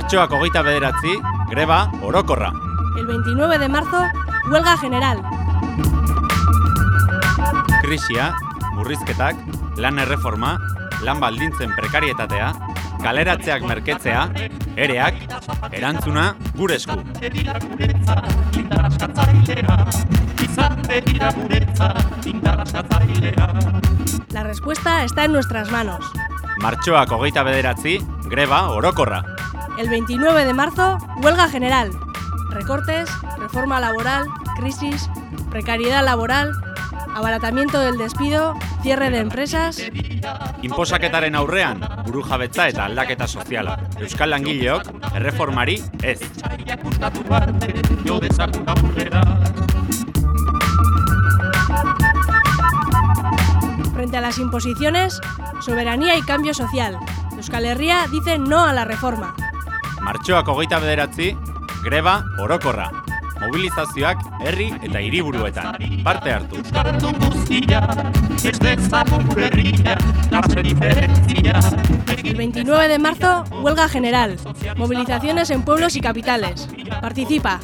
Martxoak hogeita bederatzi, greba orokorra. El 29 de marzo, huelga general. Krisia, murrizketak, lan erreforma, lan baldintzen prekarietatea, kaleratzeak merketzea, ereak, erantzuna gure esku. La respuesta está en nuestras manos. Martxoak hogeita bederatzi, greba orokorra. El 29 de marzo, huelga general. Recortes, reforma laboral, crisis, precariedad laboral, abaratamiento del despido, cierre de empresas. Inposaketaren aurrean, buru jabetza eta aldaketa soziala. Euskal langileok, erreformari ez. Frente a las imposiciones, soberanía y cambio social. Euskal Herria dice no a la reforma. Martxoak hogeita bederatzi, greba orokorra. Mobilizazioak herri eta hiriburuetan. Parte hartu. El 29 de marzo, huelga general. Movilizaciones en pueblos y capitales. Participa.